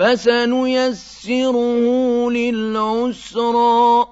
فَسَنُيَسِّرُهُ لِلْعُسْرَىٰ